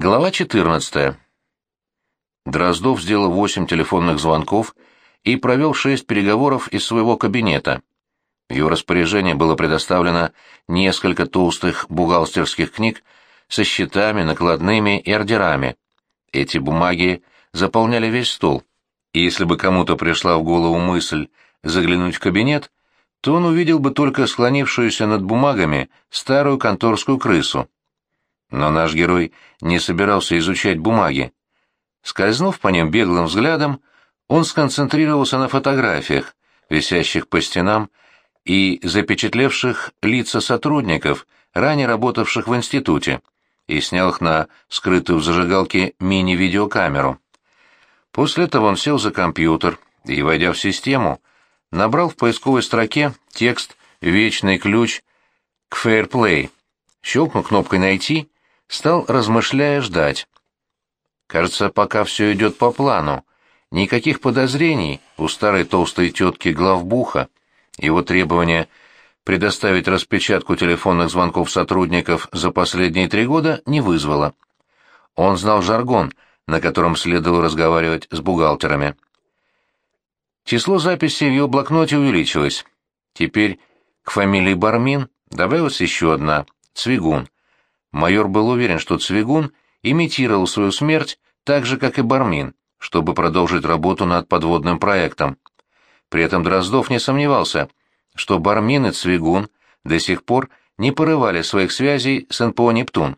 Глава 14. Дроздов сделал восемь телефонных звонков и провел шесть переговоров из своего кабинета. В его распоряжение было предоставлено несколько толстых бухгалтерских книг со счетами, накладными и ордерами. Эти бумаги заполняли весь стол, и если бы кому-то пришла в голову мысль заглянуть в кабинет, то он увидел бы только склонившуюся над бумагами старую конторскую крысу. Но наш герой не собирался изучать бумаги. Скользнув по ним беглым взглядом, он сконцентрировался на фотографиях, висящих по стенам и запечатлевших лица сотрудников, ранее работавших в институте, и снял их на скрытую в зажигалке мини-видеокамеру. После этого он сел за компьютер и, войдя в систему, набрал в поисковой строке текст «Вечный ключ к Fairplay», щелкнул кнопкой «Найти» стал, размышляя, ждать. Кажется, пока все идет по плану. Никаких подозрений у старой толстой тетки главбуха. Его требование предоставить распечатку телефонных звонков сотрудников за последние три года не вызвало. Он знал жаргон, на котором следовало разговаривать с бухгалтерами. Число записей в его блокноте увеличилось. Теперь к фамилии Бармин добавилась еще одна — Цвигун — Майор был уверен, что Цвигун имитировал свою смерть так же, как и Бармин, чтобы продолжить работу над подводным проектом. При этом Дроздов не сомневался, что Бармин и Цвигун до сих пор не порывали своих связей с НПО «Нептун».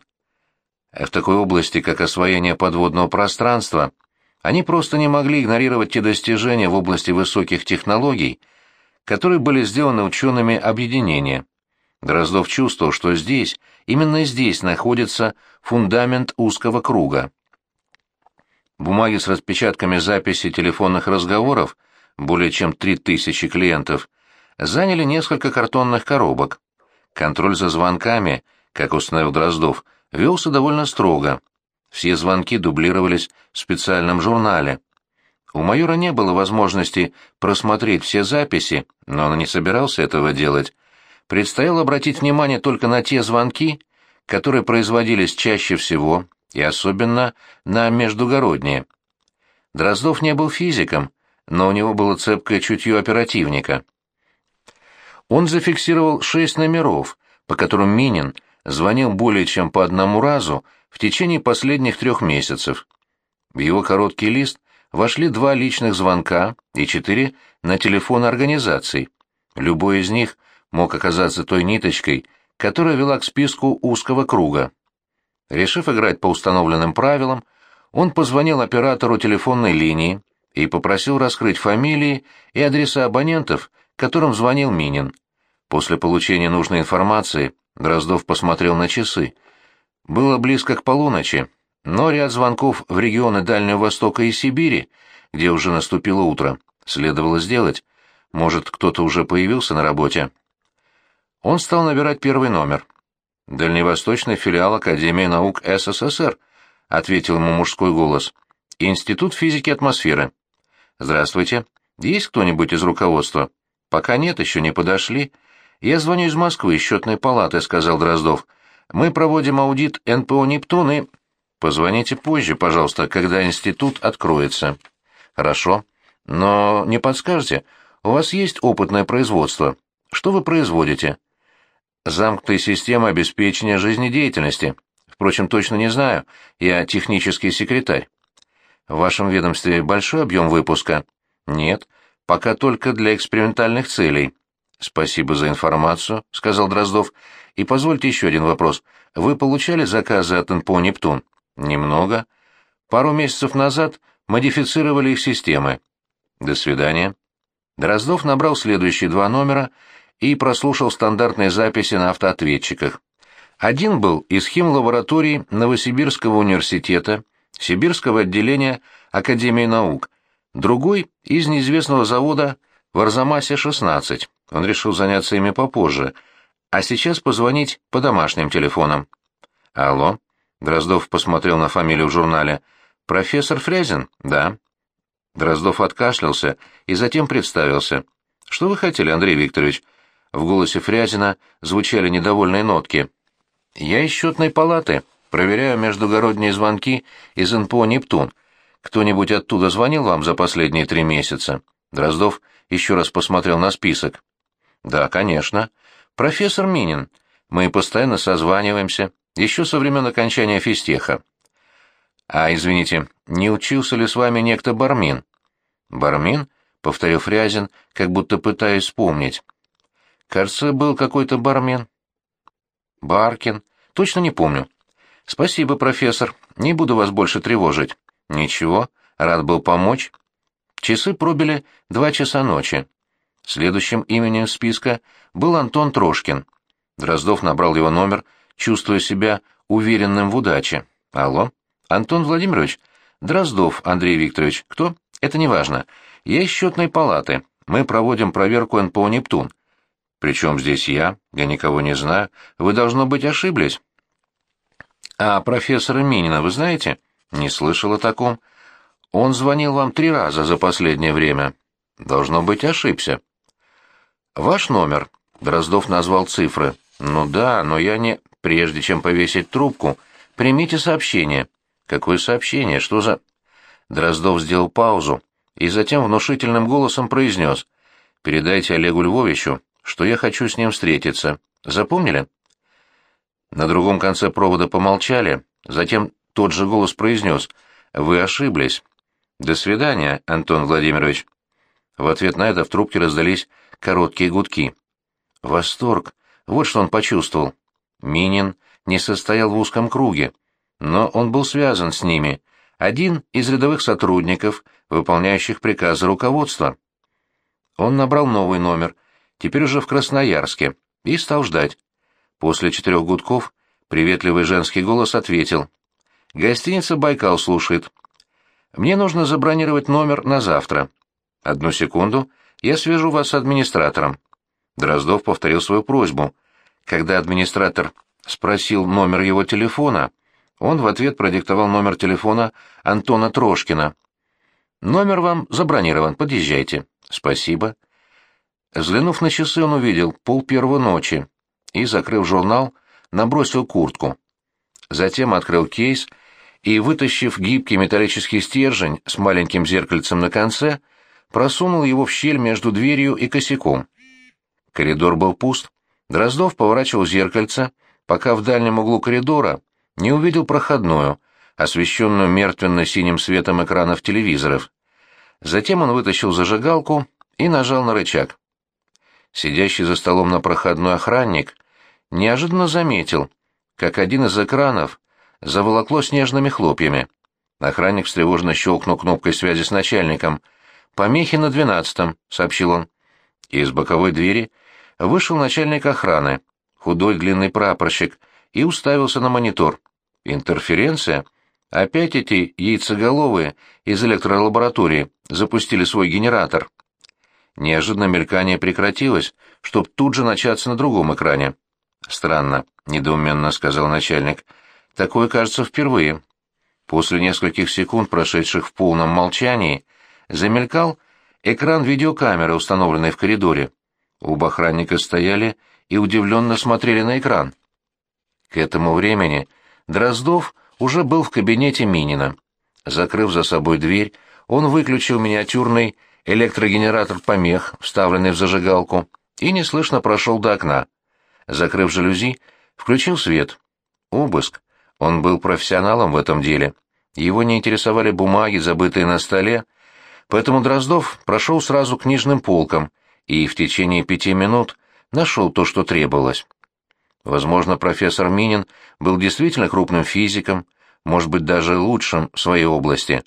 А в такой области, как освоение подводного пространства, они просто не могли игнорировать те достижения в области высоких технологий, которые были сделаны учеными объединения. Дроздов чувствовал, что здесь, именно здесь находится фундамент узкого круга. Бумаги с распечатками записи телефонных разговоров, более чем 3000 клиентов, заняли несколько картонных коробок. Контроль за звонками, как установил Дроздов, велся довольно строго. Все звонки дублировались в специальном журнале. У майора не было возможности просмотреть все записи, но он не собирался этого делать, предстояло обратить внимание только на те звонки, которые производились чаще всего и особенно на междугородние. Дроздов не был физиком, но у него было цепкое чутье оперативника. Он зафиксировал шесть номеров, по которым Минин звонил более чем по одному разу в течение последних трех месяцев. В его короткий лист вошли два личных звонка и четыре на телефон организаций. Любой из них – мог оказаться той ниточкой, которая вела к списку узкого круга. Решив играть по установленным правилам, он позвонил оператору телефонной линии и попросил раскрыть фамилии и адреса абонентов, которым звонил Минин. После получения нужной информации Дроздов посмотрел на часы. Было близко к полуночи, но ряд звонков в регионы Дальнего Востока и Сибири, где уже наступило утро, следовало сделать. Может, кто-то уже появился на работе. Он стал набирать первый номер. «Дальневосточный филиал Академии наук СССР», — ответил ему мужской голос. «Институт физики атмосферы». «Здравствуйте. Есть кто-нибудь из руководства?» «Пока нет, еще не подошли. Я звоню из Москвы, из счетной палаты», — сказал Дроздов. «Мы проводим аудит НПО «Нептун» и...» «Позвоните позже, пожалуйста, когда институт откроется». «Хорошо. Но не подскажете, у вас есть опытное производство? Что вы производите?» Замкнутой системы обеспечения жизнедеятельности. Впрочем, точно не знаю, я технический секретарь. В вашем ведомстве большой объем выпуска? Нет, пока только для экспериментальных целей. Спасибо за информацию, сказал Дроздов. И позвольте еще один вопрос. Вы получали заказы от НПО «Нептун»? Немного. Пару месяцев назад модифицировали их системы. До свидания. Дроздов набрал следующие два номера и прослушал стандартные записи на автоответчиках. Один был из химлаборатории Новосибирского университета, Сибирского отделения Академии наук, другой — из неизвестного завода в Арзамасе-16. Он решил заняться ими попозже, а сейчас позвонить по домашним телефонам. «Алло?» — Дроздов посмотрел на фамилию в журнале. «Профессор Фрязин?» «Да». Дроздов откашлялся и затем представился. «Что вы хотели, Андрей Викторович?» В голосе Фрязина звучали недовольные нотки. «Я из счетной палаты. Проверяю междугородние звонки из НПО «Нептун». Кто-нибудь оттуда звонил вам за последние три месяца?» Дроздов еще раз посмотрел на список. «Да, конечно. Профессор Минин. Мы постоянно созваниваемся, еще со времен окончания физтеха. А, извините, не учился ли с вами некто Бармин?» «Бармин?» — повторил Фрязин, как будто пытаясь вспомнить. «Кажется, был какой-то бармен». «Баркин? Точно не помню. «Спасибо, профессор. Не буду вас больше тревожить». «Ничего. Рад был помочь». Часы пробили два часа ночи. Следующим именем списка был Антон Трошкин. Дроздов набрал его номер, чувствуя себя уверенным в удаче. «Алло? Антон Владимирович? Дроздов Андрей Викторович. Кто? Это не важно. Я из счетной палаты. Мы проводим проверку НПО «Нептун». «Причем здесь я? Я никого не знаю. Вы, должно быть, ошиблись». «А профессора Минина вы знаете?» «Не слышал о таком. Он звонил вам три раза за последнее время. Должно быть, ошибся». «Ваш номер?» — Дроздов назвал цифры. «Ну да, но я не...» «Прежде чем повесить трубку, примите сообщение». «Какое сообщение? Что за...» Дроздов сделал паузу и затем внушительным голосом произнес. «Передайте Олегу Львовичу, что я хочу с ним встретиться. Запомнили?» На другом конце провода помолчали, затем тот же голос произнес «Вы ошиблись». «До свидания, Антон Владимирович». В ответ на это в трубке раздались короткие гудки. Восторг. Вот что он почувствовал. Минин не состоял в узком круге, но он был связан с ними. Один из рядовых сотрудников, выполняющих приказы руководства. Он набрал новый номер, теперь уже в Красноярске, и стал ждать. После четырех гудков приветливый женский голос ответил. «Гостиница «Байкал» слушает. Мне нужно забронировать номер на завтра. Одну секунду, я свяжу вас с администратором». Дроздов повторил свою просьбу. Когда администратор спросил номер его телефона, он в ответ продиктовал номер телефона Антона Трошкина. «Номер вам забронирован, подъезжайте». «Спасибо». Взглянув на часы, он увидел пол первого ночи и, закрыв журнал, набросил куртку. Затем открыл кейс и, вытащив гибкий металлический стержень с маленьким зеркальцем на конце, просунул его в щель между дверью и косяком. Коридор был пуст. Дроздов поворачивал зеркальце, пока в дальнем углу коридора не увидел проходную, освещенную мертвенно-синим светом экранов телевизоров. Затем он вытащил зажигалку и нажал на рычаг. Сидящий за столом на проходной охранник неожиданно заметил, как один из экранов заволокло снежными хлопьями. Охранник встревоженно щелкнул кнопкой связи с начальником. «Помехи на двенадцатом», — сообщил он. Из боковой двери вышел начальник охраны, худой длинный прапорщик, и уставился на монитор. «Интерференция? Опять эти яйцеголовые из электролаборатории запустили свой генератор». Неожиданно мелькание прекратилось, чтоб тут же начаться на другом экране. «Странно», — недоуменно сказал начальник. «Такое, кажется, впервые». После нескольких секунд, прошедших в полном молчании, замелькал экран видеокамеры, установленной в коридоре. Оба охранника стояли и удивленно смотрели на экран. К этому времени Дроздов уже был в кабинете Минина. Закрыв за собой дверь, он выключил миниатюрный электрогенератор помех, вставленный в зажигалку, и неслышно прошел до окна. Закрыв жалюзи, включил свет. Обыск. Он был профессионалом в этом деле. Его не интересовали бумаги, забытые на столе, поэтому Дроздов прошел сразу к книжным полкам и в течение пяти минут нашел то, что требовалось. Возможно, профессор Минин был действительно крупным физиком, может быть, даже лучшим в своей области.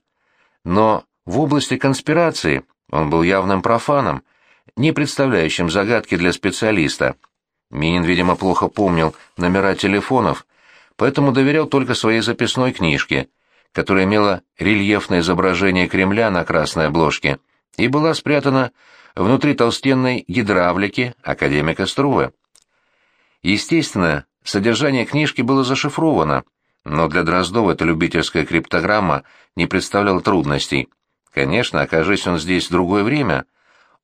Но в области конспирации он был явным профаном, не представляющим загадки для специалиста. Минин, видимо, плохо помнил номера телефонов, поэтому доверял только своей записной книжке, которая имела рельефное изображение Кремля на красной обложке и была спрятана внутри толстенной гидравлики академика Струве. Естественно, содержание книжки было зашифровано, но для Дроздова эта любительская криптограмма не представляла трудностей. Конечно, окажись он здесь в другое время,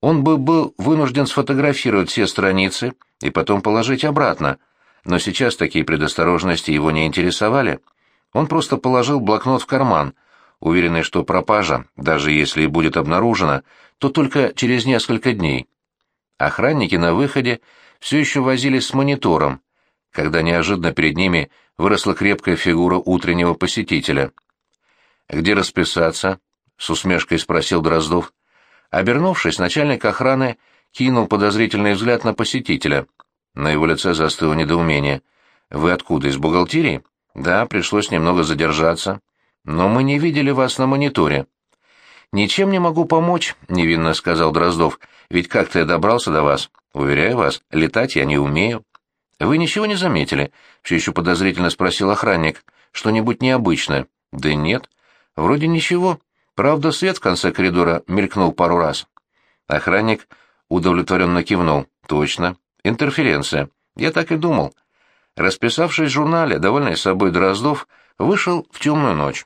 он бы был вынужден сфотографировать все страницы и потом положить обратно, но сейчас такие предосторожности его не интересовали — Он просто положил блокнот в карман, уверенный, что пропажа, даже если и будет обнаружена, то только через несколько дней. Охранники на выходе все еще возились с монитором, когда неожиданно перед ними выросла крепкая фигура утреннего посетителя. «Где расписаться?» — с усмешкой спросил Дроздов. Обернувшись, начальник охраны кинул подозрительный взгляд на посетителя. На его лице застыло недоумение. «Вы откуда, из бухгалтерии?» «Да, пришлось немного задержаться. Но мы не видели вас на мониторе». «Ничем не могу помочь», — невинно сказал Дроздов. «Ведь как-то я добрался до вас. Уверяю вас, летать я не умею». «Вы ничего не заметили?» — все еще подозрительно спросил охранник. «Что-нибудь необычное?» «Да нет. Вроде ничего. Правда, свет в конце коридора мелькнул пару раз». Охранник удовлетворенно кивнул. «Точно. Интерференция. Я так и думал». Расписавшись в журнале, довольный собой Дроздов, вышел в темную ночь.